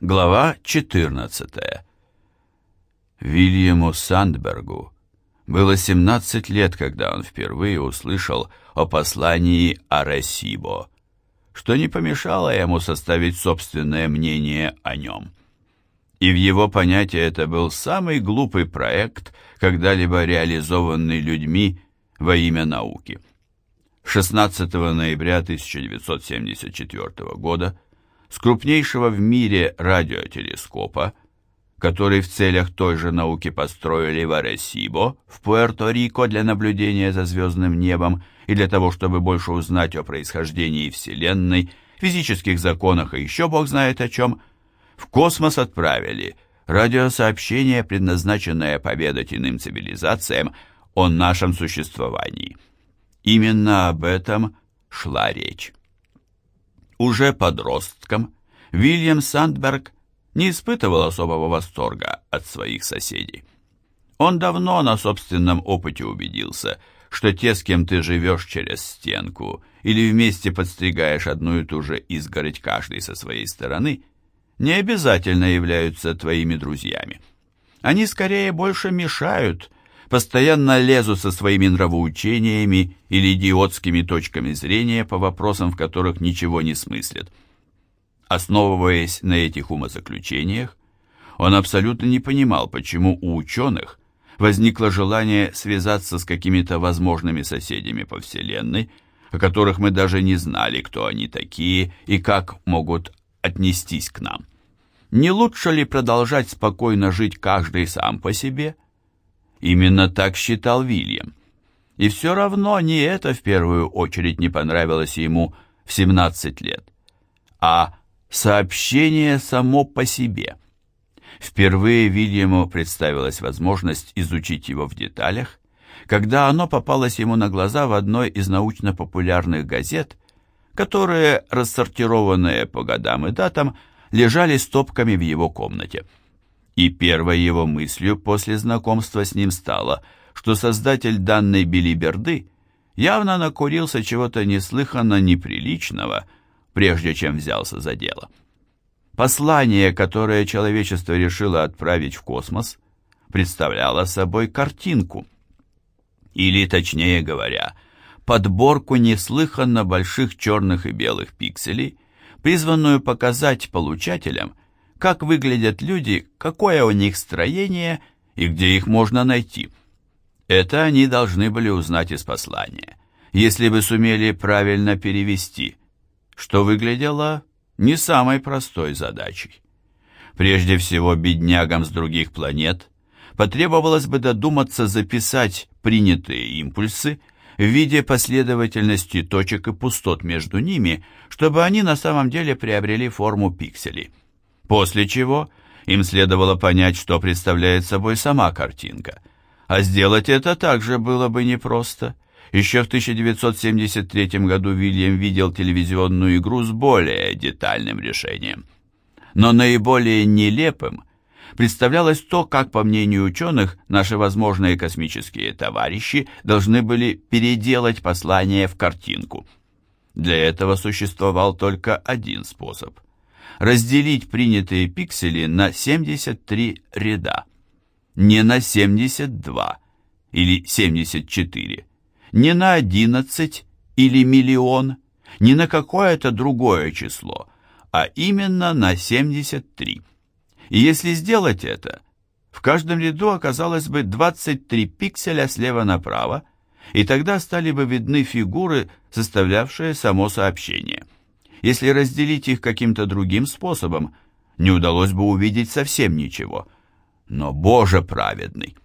Глава 14. Вильяму Сандбергу было 17 лет, когда он впервые услышал о послании Аресибо, что не помешало ему составить собственное мнение о нем. И в его понятии это был самый глупый проект, когда-либо реализованный людьми во имя науки. 16 ноября 1974 года с крупнейшего в мире радиотелескопа, который в целях той же науки построили в Аресибо, в Пуэрто-Рико для наблюдения за звездным небом и для того, чтобы больше узнать о происхождении Вселенной, физических законах и еще бог знает о чем, в космос отправили радиосообщение, предназначенное поведать иным цивилизациям о нашем существовании. Именно об этом шла речь. Уже подростком Вильям Сандберг не испытывал особого восторга от своих соседей. Он давно на собственном опыте убедился, что те, с кем ты живешь через стенку или вместе подстригаешь одну и ту же изгородь каждый со своей стороны, не обязательно являются твоими друзьями. Они скорее больше мешают, постоянно лезут со своими нравоучениями или идиотскими точками зрения по вопросам, в которых ничего не смыслят. Основываясь на этих умозаключениях, он абсолютно не понимал, почему у ученых возникло желание связаться с какими-то возможными соседями по Вселенной, о которых мы даже не знали, кто они такие и как могут отнестись к нам. Не лучше ли продолжать спокойно жить каждый сам по себе – Именно так считал Вильям. И все равно не это в первую очередь не понравилось ему в 17 лет, а сообщение само по себе. Впервые Вильяму представилась возможность изучить его в деталях, когда оно попалось ему на глаза в одной из научно-популярных газет, которые, рассортированные по годам и датам, лежали стопками в его комнате и первой его мыслью после знакомства с ним стало, что создатель данной билиберды явно накурился чего-то неслыханно неприличного, прежде чем взялся за дело. Послание, которое человечество решило отправить в космос, представляло собой картинку, или, точнее говоря, подборку неслыханно больших черных и белых пикселей, призванную показать получателям, как выглядят люди, какое у них строение и где их можно найти. Это они должны были узнать из послания, если бы сумели правильно перевести, что выглядело не самой простой задачей. Прежде всего, беднягам с других планет потребовалось бы додуматься записать принятые импульсы в виде последовательности точек и пустот между ними, чтобы они на самом деле приобрели форму пикселей. После чего им следовало понять, что представляет собой сама картинка. А сделать это также было бы непросто. Еще в 1973 году Вильям видел телевизионную игру с более детальным решением. Но наиболее нелепым представлялось то, как, по мнению ученых, наши возможные космические товарищи должны были переделать послание в картинку. Для этого существовал только один способ – разделить принятые пиксели на 73 ряда. Не на 72 или 74, не на 11 или миллион, не на какое-то другое число, а именно на 73. И если сделать это, в каждом ряду оказалось бы 23 пикселя слева направо, и тогда стали бы видны фигуры, составлявшие само сообщение. Если разделить их каким-то другим способом, не удалось бы увидеть совсем ничего. Но, Боже праведный!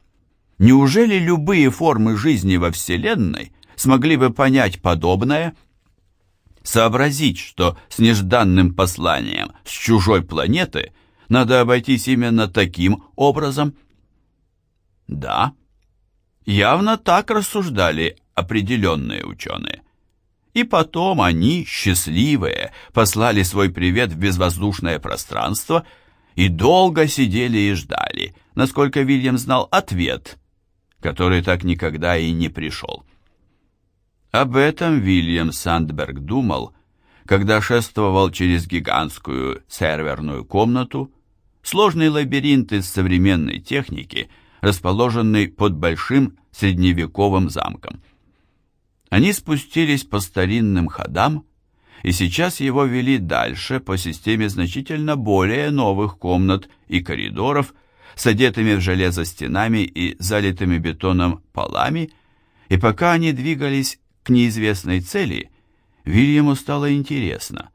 Неужели любые формы жизни во Вселенной смогли бы понять подобное? Сообразить, что с нежданным посланием с чужой планеты надо обойтись именно таким образом? Да, явно так рассуждали определенные ученые. И потом они, счастливые, послали свой привет в безвоздушное пространство и долго сидели и ждали, насколько Вильям знал ответ, который так никогда и не пришел. Об этом Вильям Сандберг думал, когда шествовал через гигантскую серверную комнату, сложный лабиринт из современной техники, расположенный под большим средневековым замком. Они спустились по старинным ходам, и сейчас его вели дальше по системе значительно более новых комнат и коридоров с одетыми в железо стенами и залитыми бетоном полами, и пока они двигались к неизвестной цели, Вильяму стало интересно,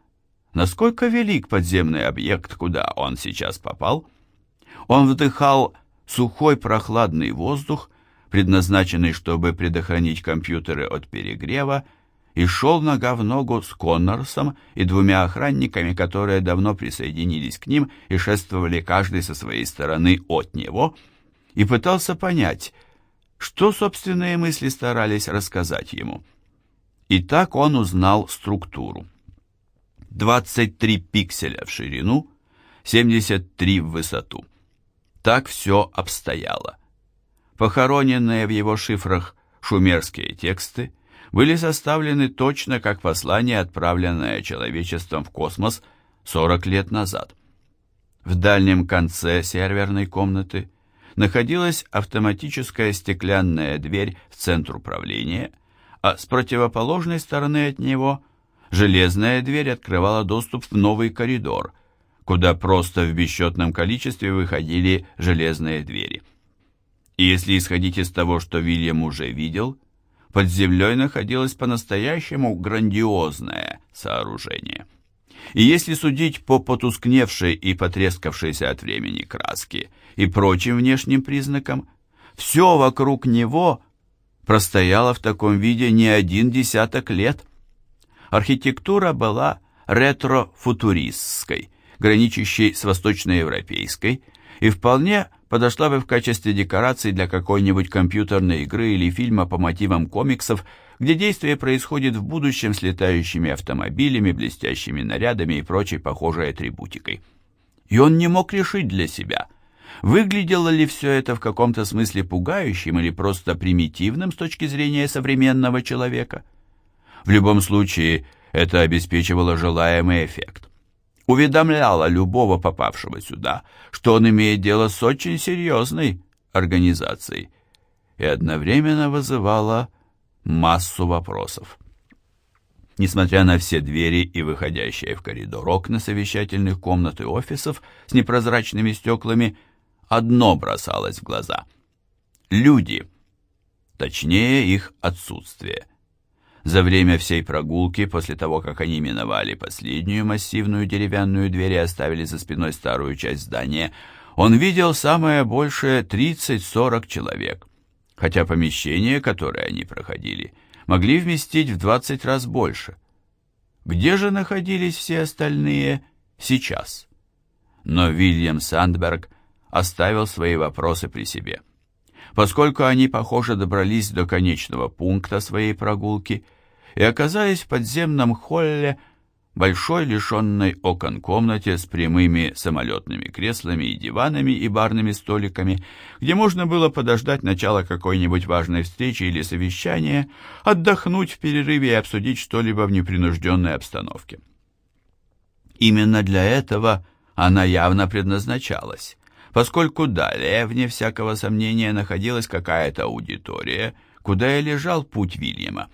насколько велик подземный объект, куда он сейчас попал. Он вдыхал сухой прохладный воздух, предназначенный, чтобы предохранить компьютеры от перегрева, и шел нога в ногу с Коннорсом и двумя охранниками, которые давно присоединились к ним и шествовали каждый со своей стороны от него, и пытался понять, что собственные мысли старались рассказать ему. И так он узнал структуру. 23 пикселя в ширину, 73 в высоту. Так все обстояло. Похороненные в его шифрах шумерские тексты были составлены точно как послание, отправленное человечеством в космос 40 лет назад. В дальнем конце серверной комнаты находилась автоматическая стеклянная дверь в центр управления, а с противоположной стороны от него железная дверь открывала доступ в новый коридор, куда просто в бесчетном количестве выходили железные двери. И если исходить из того, что Вильям уже видел, под землей находилось по-настоящему грандиозное сооружение. И если судить по потускневшей и потрескавшейся от времени краске и прочим внешним признакам, все вокруг него простояло в таком виде не один десяток лет. Архитектура была ретро-футуристской, граничащей с восточноевропейской, и вполне подошла бы в качестве декорации для какой-нибудь компьютерной игры или фильма по мотивам комиксов, где действие происходит в будущем с летающими автомобилями, блестящими нарядами и прочей похожей атрибутикой. И он не мог решить для себя, выглядело ли все это в каком-то смысле пугающим или просто примитивным с точки зрения современного человека. В любом случае, это обеспечивало желаемый эффект уведомляла любого попавшего сюда, что он имеет дело с очень серьезной организацией и одновременно вызывала массу вопросов. Несмотря на все двери и выходящие в коридор окна совещательных комнат и офисов с непрозрачными стеклами, одно бросалось в глаза. Люди, точнее их отсутствие – за время всей прогулки, после того, как они миновали последнюю массивную деревянную дверь и оставили за спиной старую часть здания, он видел самое большее 30-40 человек, хотя помещения, которые они проходили, могли вместить в 20 раз больше. Где же находились все остальные сейчас? Но Вильям Сандберг оставил свои вопросы при себе. Поскольку они, похоже, добрались до конечного пункта своей прогулки – и оказались в подземном холле, большой лишенной окон комнате с прямыми самолетными креслами и диванами и барными столиками, где можно было подождать начала какой-нибудь важной встречи или совещания, отдохнуть в перерыве и обсудить что-либо в непринужденной обстановке. Именно для этого она явно предназначалась, поскольку далее, вне всякого сомнения, находилась какая-то аудитория, куда и лежал путь Вильяма.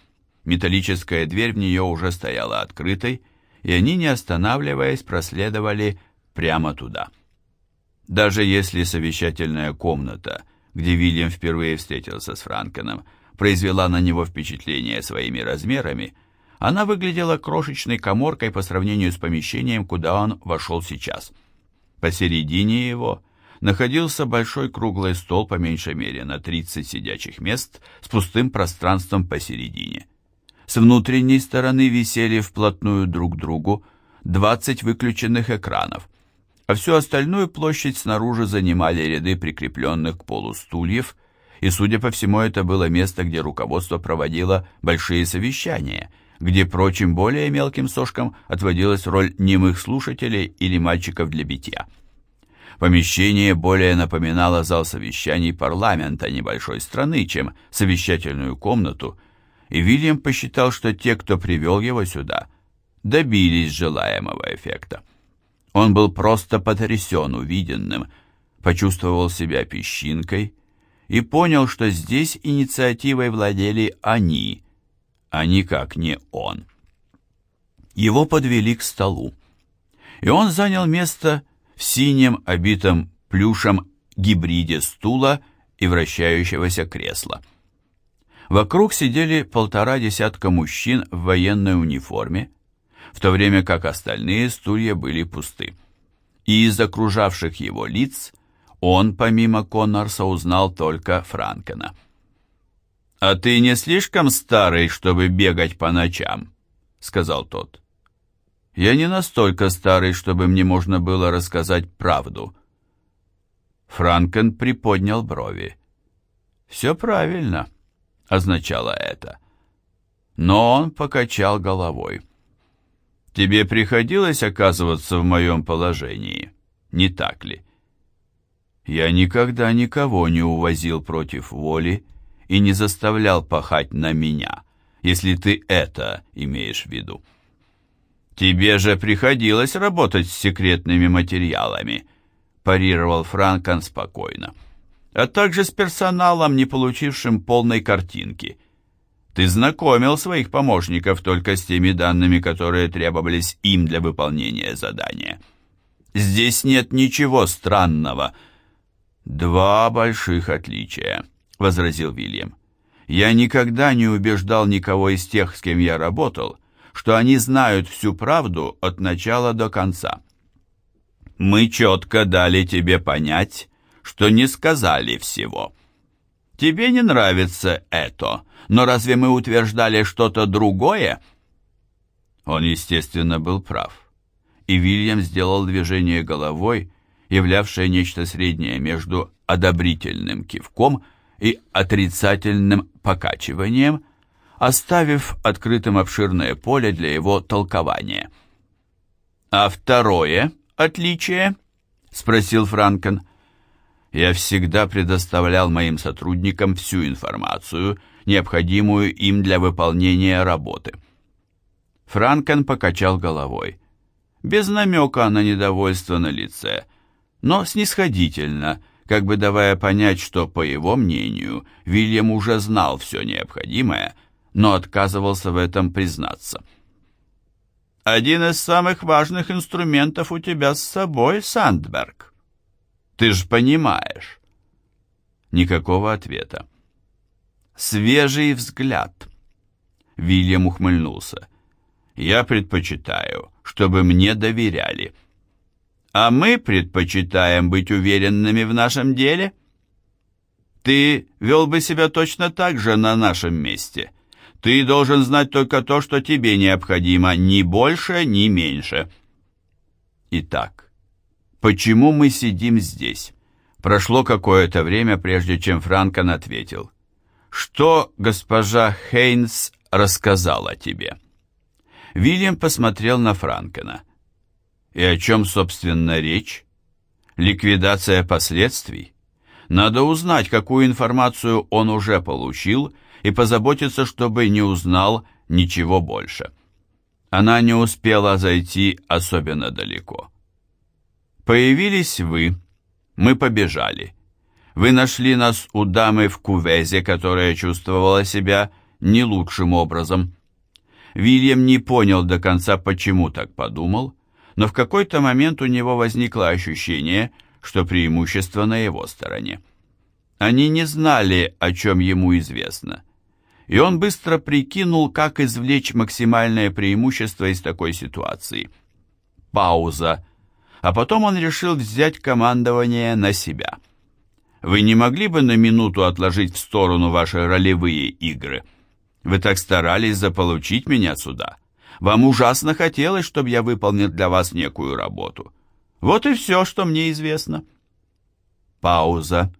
Металлическая дверь в нее уже стояла открытой, и они, не останавливаясь, проследовали прямо туда. Даже если совещательная комната, где Вильям впервые встретился с Франкеном, произвела на него впечатление своими размерами, она выглядела крошечной коморкой по сравнению с помещением, куда он вошел сейчас. Посередине его находился большой круглый стол по меньшей мере на 30 сидячих мест с пустым пространством посередине. С внутренней стороны висели вплотную друг к другу 20 выключенных экранов, а всю остальную площадь снаружи занимали ряды прикрепленных к полу стульев, и, судя по всему, это было место, где руководство проводило большие совещания, где прочим более мелким сошкам отводилась роль немых слушателей или мальчиков для битья. Помещение более напоминало зал совещаний парламента небольшой страны, чем совещательную комнату – и Вильям посчитал, что те, кто привел его сюда, добились желаемого эффекта. Он был просто потрясен увиденным, почувствовал себя песчинкой и понял, что здесь инициативой владели они, а никак не он. Его подвели к столу, и он занял место в синем, обитом плюшем гибриде стула и вращающегося кресла. Вокруг сидели полтора десятка мужчин в военной униформе, в то время как остальные стулья были пусты. И из окружавших его лиц он, помимо Коннорса, узнал только Франкена. «А ты не слишком старый, чтобы бегать по ночам?» — сказал тот. «Я не настолько старый, чтобы мне можно было рассказать правду». Франкен приподнял брови. «Все правильно», — означало это. Но он покачал головой. Тебе приходилось оказываться в моем положении, не так ли? Я никогда никого не увозил против воли и не заставлял пахать на меня, если ты это имеешь в виду. Тебе же приходилось работать с секретными материалами, парировал Франкон спокойно, а также с персоналом, не получившим полной картинки – ты знакомил своих помощников только с теми данными, которые требовались им для выполнения задания. Здесь нет ничего странного. Два больших отличия, возразил Вильям. Я никогда не убеждал никого из тех, с кем я работал, что они знают всю правду от начала до конца. Мы четко дали тебе понять, что не сказали всего. Тебе не нравится это, но разве мы утверждали что-то другое?» Он, естественно, был прав. И Вильям сделал движение головой, являвшее нечто среднее между одобрительным кивком и отрицательным покачиванием, оставив открытым обширное поле для его толкования. «А второе отличие?» — спросил Франкен. «Я всегда предоставлял моим сотрудникам всю информацию, необходимую им для выполнения работы. Франкен покачал головой, без намека на недовольство на лице, но снисходительно, как бы давая понять, что, по его мнению, Вильям уже знал все необходимое, но отказывался в этом признаться. «Один из самых важных инструментов у тебя с собой, Сандберг. Ты ж понимаешь». Никакого ответа. Свежий взгляд. Вильям ухмыльнулся. Я предпочитаю, чтобы мне доверяли. А мы предпочитаем быть уверенными в нашем деле. Ты вел бы себя точно так же на нашем месте. Ты должен знать только то, что тебе необходимо, ни больше, ни меньше. Итак, почему мы сидим здесь? Прошло какое-то время, прежде чем Франкон ответил. Что госпожа Хейнс рассказала тебе? Вильям посмотрел на Франкена. И о чем, собственно, речь? Ликвидация последствий? Надо узнать, какую информацию он уже получил, и позаботиться, чтобы не узнал ничего больше. Она не успела зайти особенно далеко. Появились вы, мы побежали. Вы нашли нас у дамы в кувезе, которая чувствовала себя не лучшим образом. Вильям не понял до конца, почему так подумал, но в какой-то момент у него возникло ощущение, что преимущество на его стороне. Они не знали, о чем ему известно, и он быстро прикинул, как извлечь максимальное преимущество из такой ситуации. Пауза, а потом он решил взять командование на себя – вы не могли бы на минуту отложить в сторону ваши ролевые игры? Вы так старались заполучить меня сюда. Вам ужасно хотелось, чтобы я выполнил для вас некую работу. Вот и все, что мне известно. Пауза.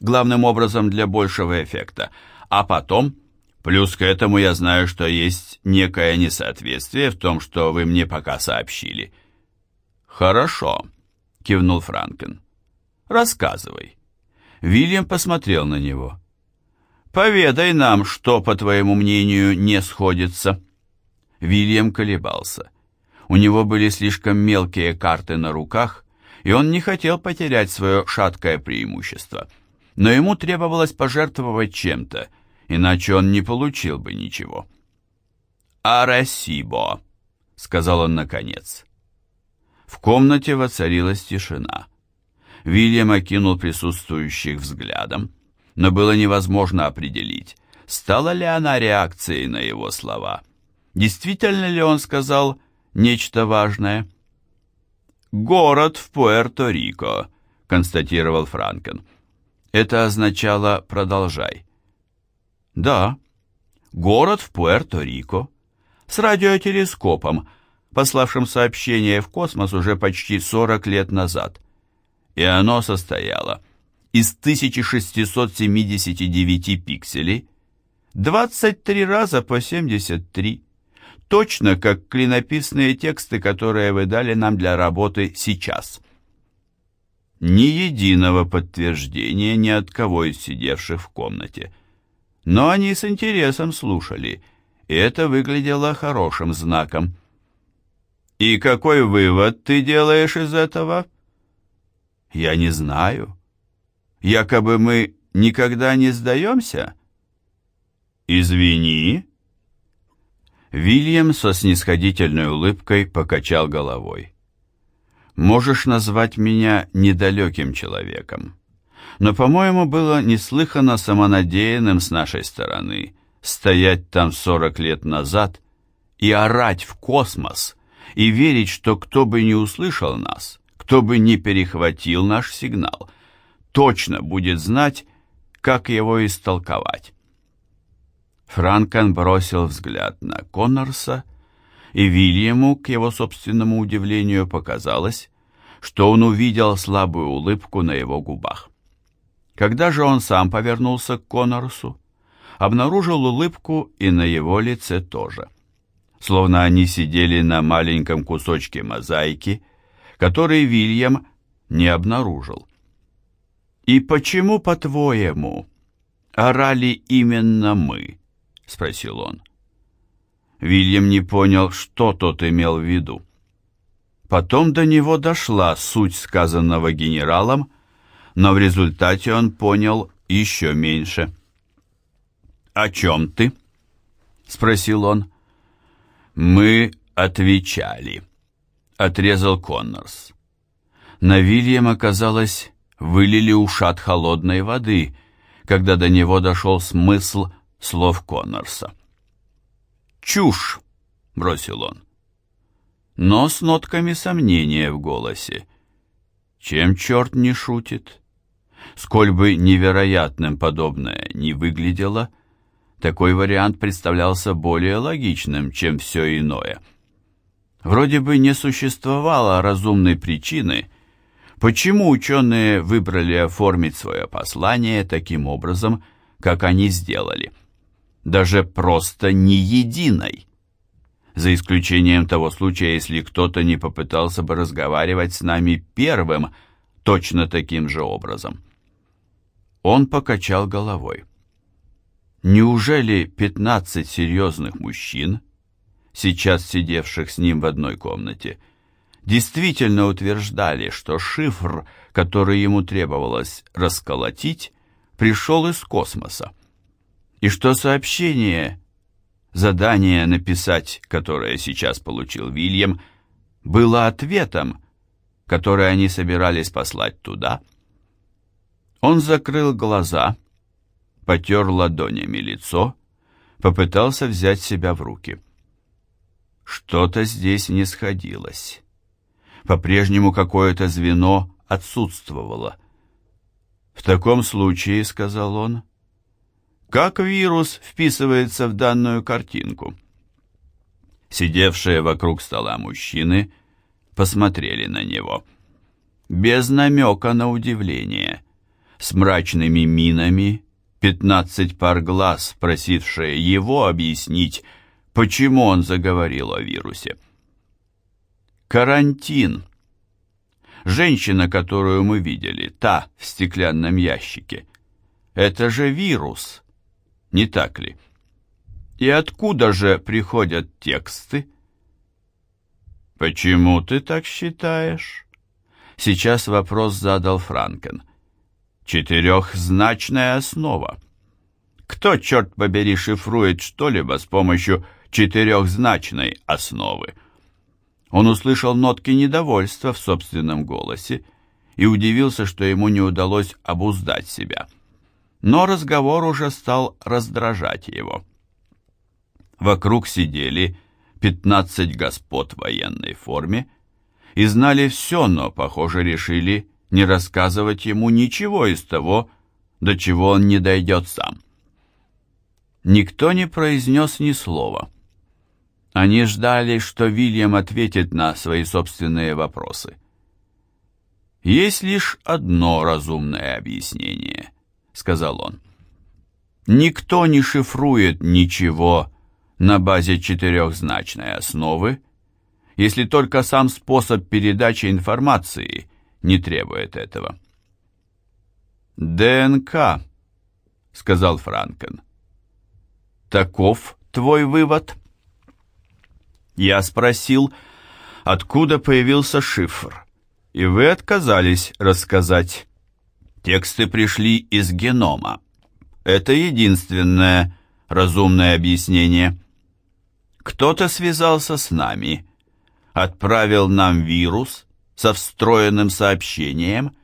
Главным образом для большего эффекта. А потом, плюс к этому я знаю, что есть некое несоответствие в том, что вы мне пока сообщили. Хорошо, кивнул Франкен. Рассказывай. Вильям посмотрел на него. «Поведай нам, что, по твоему мнению, не сходится». Вильям колебался. У него были слишком мелкие карты на руках, и он не хотел потерять свое шаткое преимущество. Но ему требовалось пожертвовать чем-то, иначе он не получил бы ничего. «Арасибо», — сказал он наконец. В комнате воцарилась тишина. Вильям окинул присутствующих взглядом, но было невозможно определить, стала ли она реакцией на его слова. Действительно ли он сказал нечто важное? «Город в Пуэрто-Рико», — констатировал Франкен. Это означало «продолжай». «Да, город в Пуэрто-Рико, с радиотелескопом, пославшим сообщение в космос уже почти 40 лет назад и оно состояло из 1679 пикселей, 23 раза по 73, точно как клинописные тексты, которые вы дали нам для работы сейчас. Ни единого подтверждения ни от кого из сидевших в комнате. Но они с интересом слушали, и это выглядело хорошим знаком. «И какой вывод ты делаешь из этого?» Я не знаю. Якобы мы никогда не сдаемся? Извини. Вильям со снисходительной улыбкой покачал головой. Можешь назвать меня недалеким человеком. Но, по-моему, было неслыханно самонадеянным с нашей стороны стоять там сорок лет назад и орать в космос и верить, что кто бы не услышал нас, кто бы ни перехватил наш сигнал, точно будет знать, как его истолковать. Франкен бросил взгляд на Коннорса, и Вильяму, к его собственному удивлению, показалось, что он увидел слабую улыбку на его губах. Когда же он сам повернулся к Коннорсу, обнаружил улыбку и на его лице тоже. Словно они сидели на маленьком кусочке мозаики – который Вильям не обнаружил. «И почему, по-твоему, орали именно мы?» — спросил он. Вильям не понял, что тот имел в виду. Потом до него дошла суть сказанного генералом, но в результате он понял еще меньше. «О чем ты?» — спросил он. «Мы отвечали» отрезал Коннорс. На Вильяма, казалось, вылили ушат холодной воды, когда до него дошел смысл слов Коннорса. «Чушь!» — бросил он. Но с нотками сомнения в голосе. Чем черт не шутит? Сколь бы невероятным подобное не выглядело, такой вариант представлялся более логичным, чем все иное — Вроде бы не существовало разумной причины, почему ученые выбрали оформить свое послание таким образом, как они сделали. Даже просто не единой. За исключением того случая, если кто-то не попытался бы разговаривать с нами первым, точно таким же образом. Он покачал головой. Неужели пятнадцать серьезных мужчин сейчас сидевших с ним в одной комнате, действительно утверждали, что шифр, который ему требовалось расколотить, пришел из космоса, и что сообщение, задание написать, которое сейчас получил Вильям, было ответом, который они собирались послать туда. Он закрыл глаза, потер ладонями лицо, попытался взять себя в руки. Что-то здесь не сходилось. По-прежнему какое-то звено отсутствовало. «В таком случае», — сказал он, — «как вирус вписывается в данную картинку?» Сидевшие вокруг стола мужчины посмотрели на него. Без намека на удивление, с мрачными минами, пятнадцать пар глаз, просившие его объяснить, почему он заговорил о вирусе. Карантин. Женщина, которую мы видели, та в стеклянном ящике. Это же вирус, не так ли? И откуда же приходят тексты? «Почему ты так считаешь?» Сейчас вопрос задал Франкен. «Четырехзначная основа. Кто, черт побери, шифрует что-либо с помощью четырехзначной основы?» Он услышал нотки недовольства в собственном голосе и удивился, что ему не удалось обуздать себя. Но разговор уже стал раздражать его. Вокруг сидели пятнадцать господ в военной форме и знали все, но, похоже, решили не рассказывать ему ничего из того, до чего он не дойдет сам. Никто не произнес ни слова. Они ждали, что Вильям ответит на свои собственные вопросы. «Есть лишь одно разумное объяснение», — сказал он. «Никто не шифрует ничего на базе четырехзначной основы, если только сам способ передачи информации не требует этого. «ДНК», — сказал Франкен. «Таков твой вывод?» Я спросил, откуда появился шифр, и вы отказались рассказать. Тексты пришли из генома. Это единственное разумное объяснение. Кто-то связался с нами, отправил нам вирус со встроенным сообщением,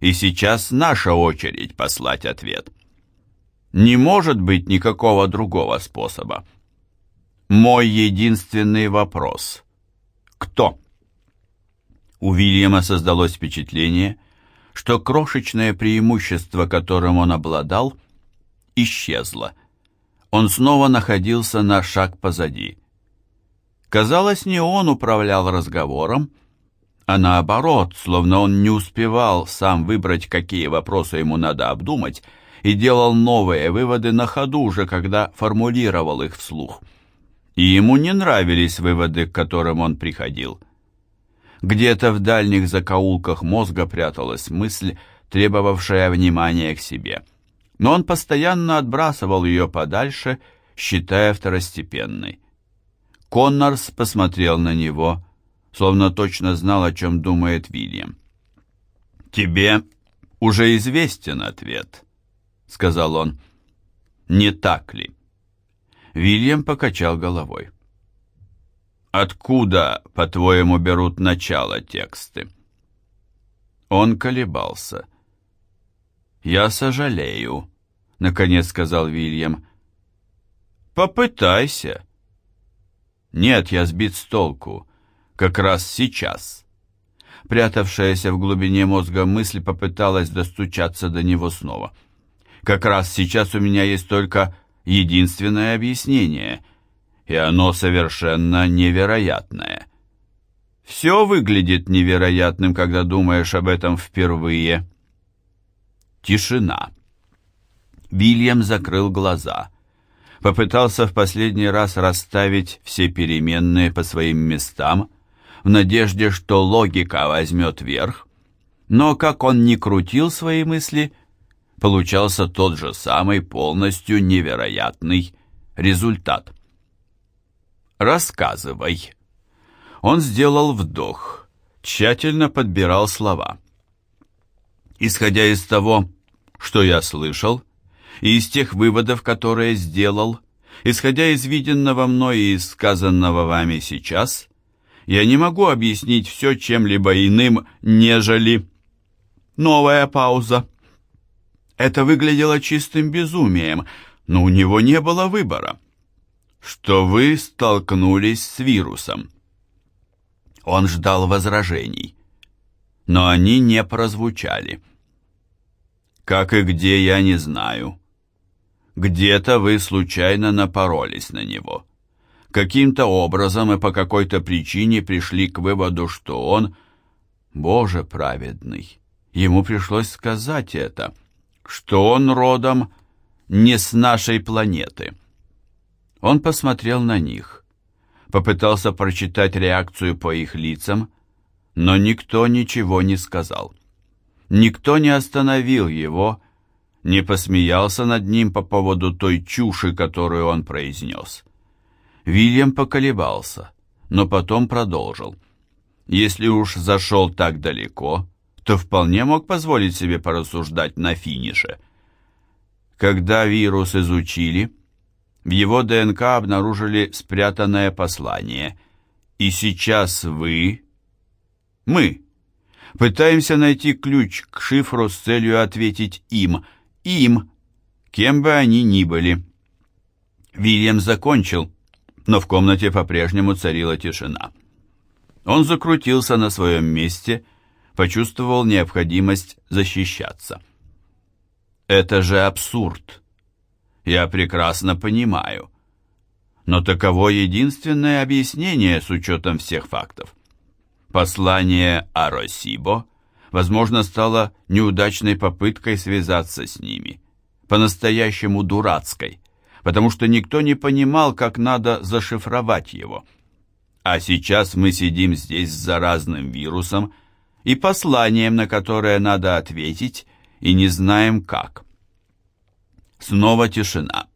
и сейчас наша очередь послать ответ. Не может быть никакого другого способа. Мой единственный вопрос. Кто? У Вильяма создалось впечатление, что крошечное преимущество, которым он обладал, исчезло. Он снова находился на шаг позади. Казалось, не он управлял разговором, а наоборот, словно он не успевал сам выбрать, какие вопросы ему надо обдумать, и делал новые выводы на ходу уже, когда формулировал их вслух. И ему не нравились выводы, к которым он приходил. Где-то в дальних закоулках мозга пряталась мысль, требовавшая внимания к себе. Но он постоянно отбрасывал ее подальше, считая второстепенной. Коннорс посмотрел на него, словно точно знал, о чем думает Вильям. «Тебе уже известен ответ», — сказал он. «Не так ли?» Вильям покачал головой. «Откуда, по-твоему, берут начало тексты?» Он колебался. «Я сожалею», — наконец сказал Вильям. «Попытайся», нет, я сбит с толку. Как раз сейчас. Прятавшаяся в глубине мозга мысль попыталась достучаться до него снова. Как раз сейчас у меня есть только единственное объяснение, и оно совершенно невероятное. Все выглядит невероятным, когда думаешь об этом впервые. Тишина. Вильям закрыл глаза попытался в последний раз расставить все переменные по своим местам, в надежде, что логика возьмет верх, но как он ни крутил свои мысли, получался тот же самый полностью невероятный результат. «Рассказывай». Он сделал вдох, тщательно подбирал слова. Исходя из того, что я слышал, и из тех выводов, которые сделал, исходя из виденного мной и сказанного вами сейчас, я не могу объяснить все чем-либо иным, нежели... Новая пауза. Это выглядело чистым безумием, но у него не было выбора. Что вы столкнулись с вирусом. Он ждал возражений, но они не прозвучали. Как и где, я не знаю. Где-то вы случайно напоролись на него. Каким-то образом и по какой-то причине пришли к выводу, что он, Боже праведный, ему пришлось сказать это, что он родом не с нашей планеты. Он посмотрел на них, попытался прочитать реакцию по их лицам, но никто ничего не сказал. Никто не остановил его, не посмеялся над ним по поводу той чуши, которую он произнес. Вильям поколебался, но потом продолжил. Если уж зашел так далеко, то вполне мог позволить себе порассуждать на финише. Когда вирус изучили, в его ДНК обнаружили спрятанное послание. И сейчас вы, мы, пытаемся найти ключ к шифру с целью ответить им, им, кем бы они ни были. Вильям закончил, но в комнате по-прежнему царила тишина. Он закрутился на своем месте, почувствовал необходимость защищаться. «Это же абсурд. Я прекрасно понимаю. Но таково единственное объяснение с учетом всех фактов. Послание Аросибо, возможно, стало неудачной попыткой связаться с ними, по-настоящему дурацкой, потому что никто не понимал, как надо зашифровать его. А сейчас мы сидим здесь с заразным вирусом и посланием, на которое надо ответить, и не знаем как. Снова тишина.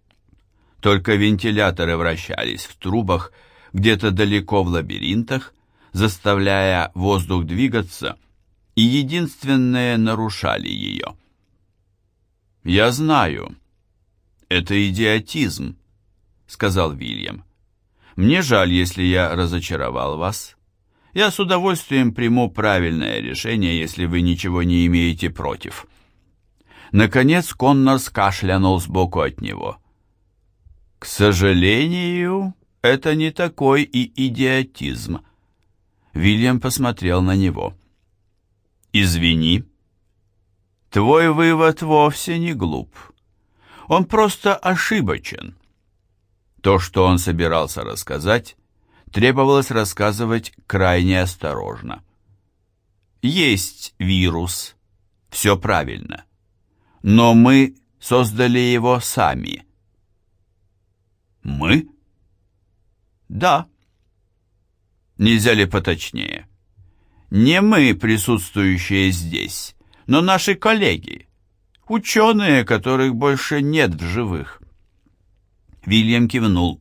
Только вентиляторы вращались в трубах где-то далеко в лабиринтах, заставляя воздух двигаться, и единственное нарушали ее. «Я знаю», «Это идиотизм», — сказал Вильям. «Мне жаль, если я разочаровал вас. Я с удовольствием приму правильное решение, если вы ничего не имеете против». Наконец Коннор скашлянул сбоку от него. «К сожалению, это не такой и идиотизм». Вильям посмотрел на него. «Извини, твой вывод вовсе не глуп». Он просто ошибочен. То, что он собирался рассказать, требовалось рассказывать крайне осторожно. Есть вирус, все правильно. Но мы создали его сами. Мы? Да. Нельзя ли поточнее? Не мы, присутствующие здесь, но наши коллеги, Ученые, которых больше нет в живых. Вильям кивнул.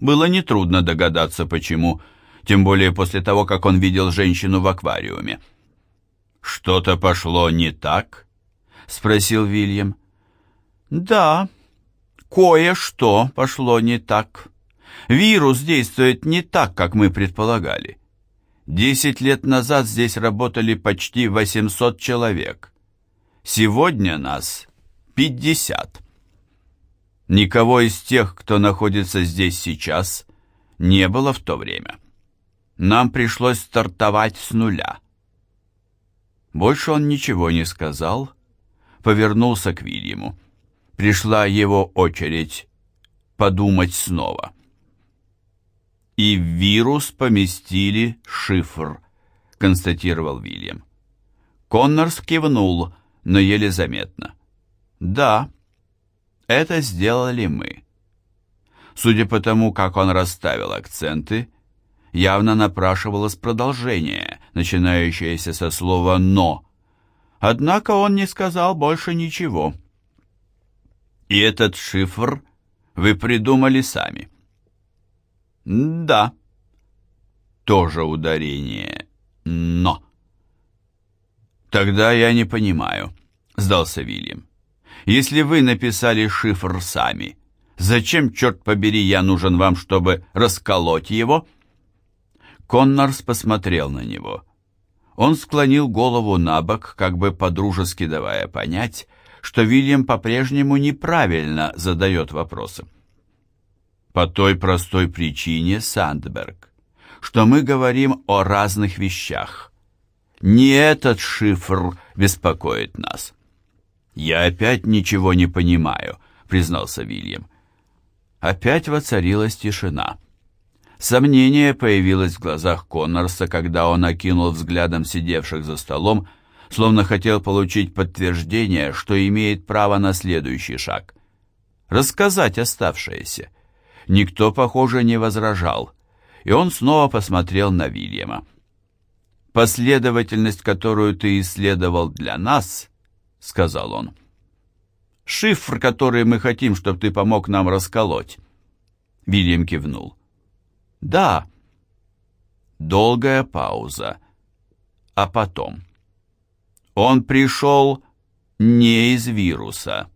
Было нетрудно догадаться, почему, тем более после того, как он видел женщину в аквариуме. «Что-то пошло не так?» — спросил Вильям. «Да, кое-что пошло не так. Вирус действует не так, как мы предполагали. Десять лет назад здесь работали почти 800 человек. Сегодня нас 50. Никого из тех, кто находится здесь сейчас, не было в то время. Нам пришлось стартовать с нуля. Больше он ничего не сказал, повернулся к Вильяму. Пришла его очередь подумать снова. «И в вирус поместили шифр», — констатировал Вильям. Коннорс кивнул, но еле заметно. «Да, это сделали мы». Судя по тому, как он расставил акценты, явно напрашивалось продолжение, начинающееся со слова «но». Однако он не сказал больше ничего. «И этот шифр вы придумали сами?» «Да». Тоже ударение «но». «Тогда я не понимаю», — сдался Вильям. «Если вы написали шифр сами, зачем, черт побери, я нужен вам, чтобы расколоть его?» Коннорс посмотрел на него. Он склонил голову на бок, как бы подружески давая понять, что Вильям по-прежнему неправильно задает вопросы. «По той простой причине, Сандберг, что мы говорим о разных вещах. Не этот шифр беспокоит нас. Я опять ничего не понимаю, признался Вильям. Опять воцарилась тишина. Сомнение появилось в глазах Коннорса, когда он окинул взглядом сидевших за столом, словно хотел получить подтверждение, что имеет право на следующий шаг. Рассказать оставшееся. Никто, похоже, не возражал, и он снова посмотрел на Вильяма. «Последовательность, которую ты исследовал для нас», — сказал он. «Шифр, который мы хотим, чтобы ты помог нам расколоть». Вильям кивнул. «Да». Долгая пауза. а потом. Он пришел не из вируса.